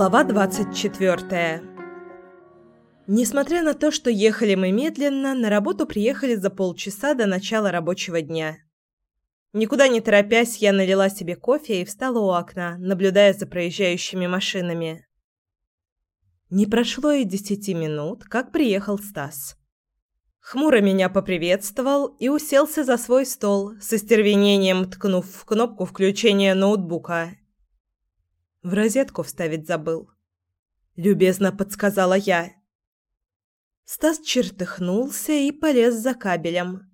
Глава 24 Несмотря на то, что ехали мы медленно, на работу приехали за полчаса до начала рабочего дня. Никуда не торопясь, я налила себе кофе и встала у окна, наблюдая за проезжающими машинами. Не прошло и десяти минут, как приехал Стас. Хмуро меня поприветствовал и уселся за свой стол, с остервенением ткнув в кнопку включения ноутбука. В розетку вставить забыл. Любезно подсказала я. Стас чертыхнулся и полез за кабелем.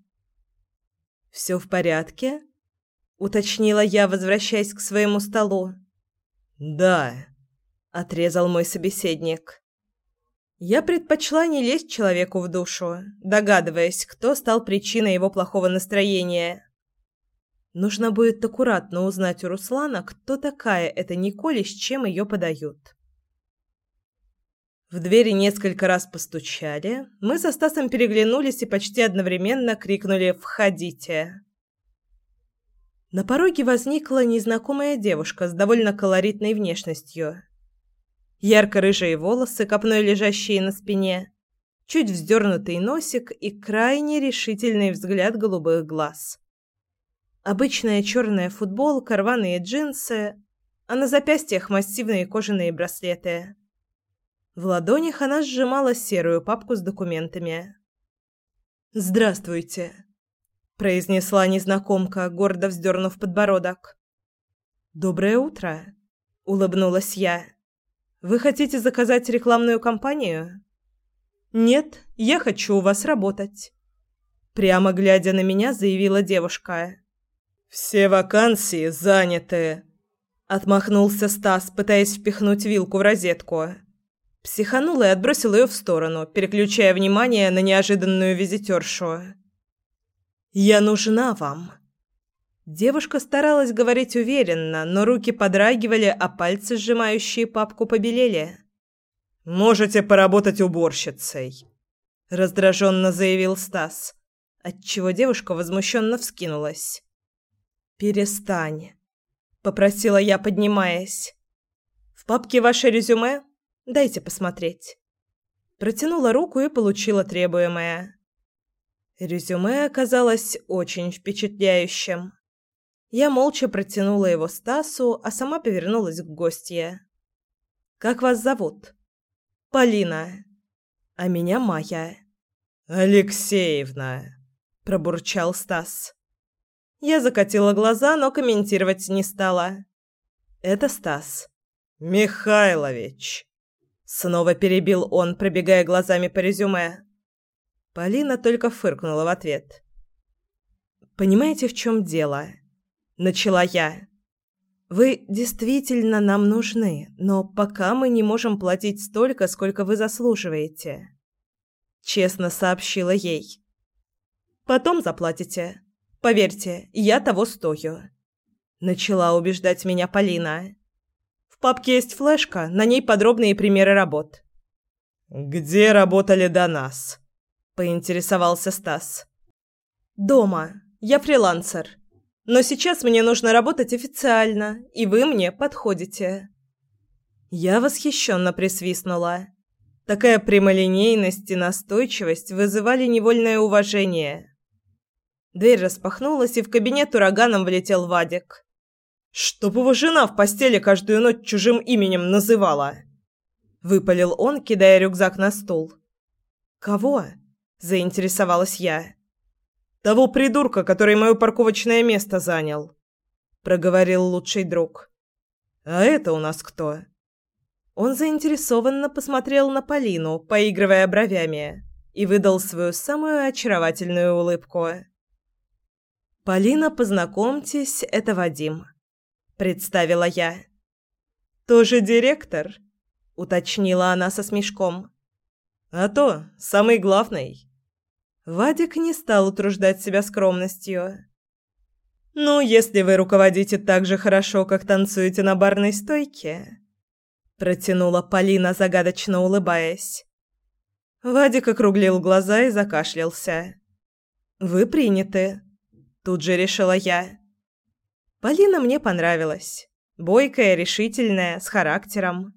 «Все в порядке?» — уточнила я, возвращаясь к своему столу. «Да», — отрезал мой собеседник. Я предпочла не лезть человеку в душу, догадываясь, кто стал причиной его плохого настроения. Нужно будет аккуратно узнать у Руслана, кто такая эта Николь и с чем ее подают. В двери несколько раз постучали. Мы со Стасом переглянулись и почти одновременно крикнули «Входите!». На пороге возникла незнакомая девушка с довольно колоритной внешностью. Ярко-рыжие волосы, копной лежащие на спине, чуть вздернутый носик и крайне решительный взгляд голубых глаз. Обычная черная футболка, рваные джинсы, а на запястьях массивные кожаные браслеты. В ладонях она сжимала серую папку с документами. «Здравствуйте», — произнесла незнакомка, гордо вздернув подбородок. «Доброе утро», — улыбнулась я. «Вы хотите заказать рекламную кампанию?» «Нет, я хочу у вас работать», — прямо глядя на меня заявила девушка. «Все вакансии заняты», — отмахнулся Стас, пытаясь впихнуть вилку в розетку. Психанул и отбросил ее в сторону, переключая внимание на неожиданную визитершу. «Я нужна вам». Девушка старалась говорить уверенно, но руки подрагивали, а пальцы, сжимающие папку, побелели. «Можете поработать уборщицей», — раздраженно заявил Стас, отчего девушка возмущенно вскинулась. «Перестань», — попросила я, поднимаясь. «В папке ваше резюме? Дайте посмотреть». Протянула руку и получила требуемое. Резюме оказалось очень впечатляющим. Я молча протянула его Стасу, а сама повернулась к гостье. «Как вас зовут?» «Полина». «А меня Майя». «Алексеевна», – пробурчал Стас. Я закатила глаза, но комментировать не стала. Это Стас. Михайлович. Снова перебил он, пробегая глазами по резюме. Полина только фыркнула в ответ. Понимаете, в чем дело? Начала я. Вы действительно нам нужны, но пока мы не можем платить столько, сколько вы заслуживаете. Честно сообщила ей. Потом заплатите. Поверьте, я того стою. Начала убеждать меня Полина. В папке есть флешка, на ней подробные примеры работ. Где работали до нас? поинтересовался Стас. Дома. Я фрилансер. Но сейчас мне нужно работать официально, и вы мне подходите. Я восхищенно присвистнула. Такая прямолинейность и настойчивость вызывали невольное уважение. Дверь распахнулась, и в кабинет ураганом влетел Вадик. «Чтоб его жена в постели каждую ночь чужим именем называла!» Выпалил он, кидая рюкзак на стул. «Кого?» – заинтересовалась я. «Того придурка, который мое парковочное место занял», – проговорил лучший друг. «А это у нас кто?» Он заинтересованно посмотрел на Полину, поигрывая бровями, и выдал свою самую очаровательную улыбку. «Полина, познакомьтесь, это Вадим», — представила я. «Тоже директор?» — уточнила она со смешком. «А то, самый главный». Вадик не стал утруждать себя скромностью. «Ну, если вы руководите так же хорошо, как танцуете на барной стойке», — протянула Полина, загадочно улыбаясь. Вадик округлил глаза и закашлялся. «Вы приняты», Тут же решила я. Полина мне понравилась. Бойкая, решительная, с характером.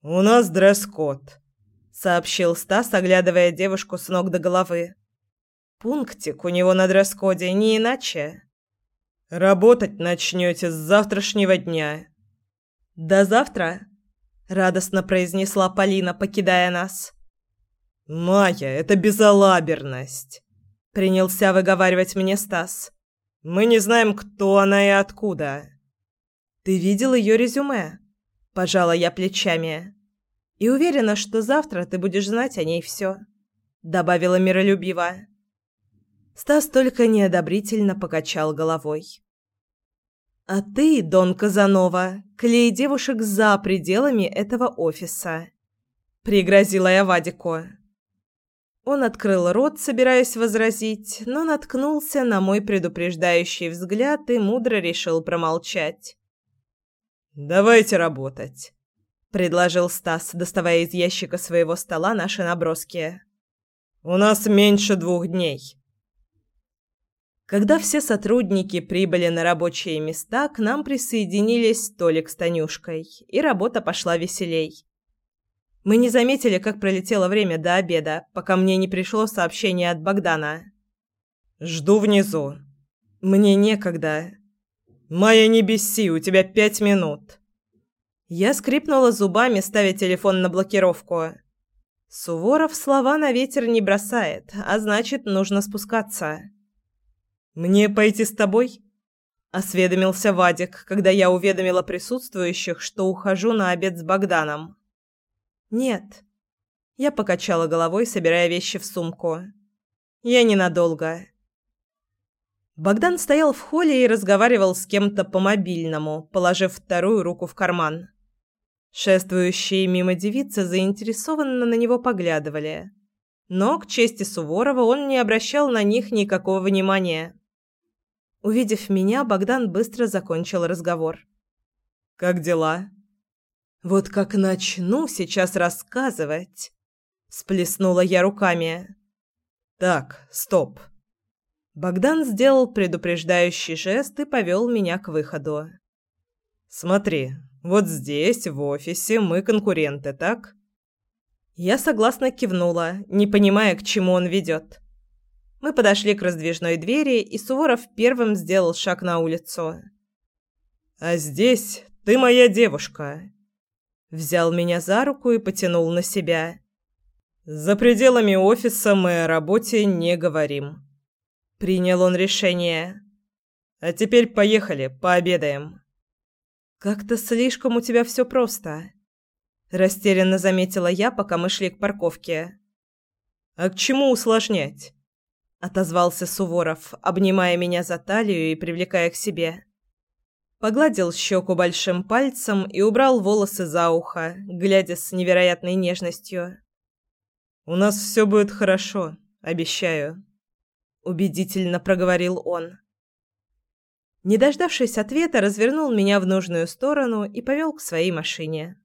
«У нас дресс-код», — сообщил Стас, оглядывая девушку с ног до головы. «Пунктик у него на дресс-коде, не иначе». «Работать начнете с завтрашнего дня». «До завтра?» — радостно произнесла Полина, покидая нас. «Майя, это безалаберность», — принялся выговаривать мне Стас. «Мы не знаем, кто она и откуда». «Ты видел ее резюме?» – пожала я плечами. «И уверена, что завтра ты будешь знать о ней все», – добавила миролюбиво. Стас только неодобрительно покачал головой. «А ты, Дон Казанова, клей девушек за пределами этого офиса», – пригрозила я Вадику. Он открыл рот, собираясь возразить, но наткнулся на мой предупреждающий взгляд и мудро решил промолчать. «Давайте работать», — предложил Стас, доставая из ящика своего стола наши наброски. «У нас меньше двух дней». Когда все сотрудники прибыли на рабочие места, к нам присоединились Толик с Танюшкой, и работа пошла веселей. Мы не заметили, как пролетело время до обеда, пока мне не пришло сообщение от Богдана. «Жду внизу». «Мне некогда». «Майя, не беси, у тебя пять минут». Я скрипнула зубами, ставя телефон на блокировку. Суворов слова на ветер не бросает, а значит, нужно спускаться. «Мне пойти с тобой?» – осведомился Вадик, когда я уведомила присутствующих, что ухожу на обед с Богданом. «Нет». Я покачала головой, собирая вещи в сумку. «Я ненадолго». Богдан стоял в холле и разговаривал с кем-то по мобильному, положив вторую руку в карман. Шествующие мимо девицы заинтересованно на него поглядывали. Но, к чести Суворова, он не обращал на них никакого внимания. Увидев меня, Богдан быстро закончил разговор. «Как дела?» Вот как начну сейчас рассказывать, сплеснула я руками. Так, стоп. Богдан сделал предупреждающий жест и повел меня к выходу. Смотри, вот здесь, в офисе, мы конкуренты, так? Я согласно кивнула, не понимая, к чему он ведет. Мы подошли к раздвижной двери, и Суворов первым сделал шаг на улицу. «А здесь ты моя девушка», Взял меня за руку и потянул на себя. «За пределами офиса мы о работе не говорим». Принял он решение. «А теперь поехали, пообедаем». «Как-то слишком у тебя все просто», – растерянно заметила я, пока мы шли к парковке. «А к чему усложнять?» – отозвался Суворов, обнимая меня за талию и привлекая к себе. Погладил щеку большим пальцем и убрал волосы за ухо, глядя с невероятной нежностью. «У нас все будет хорошо, обещаю», — убедительно проговорил он. Не дождавшись ответа, развернул меня в нужную сторону и повел к своей машине.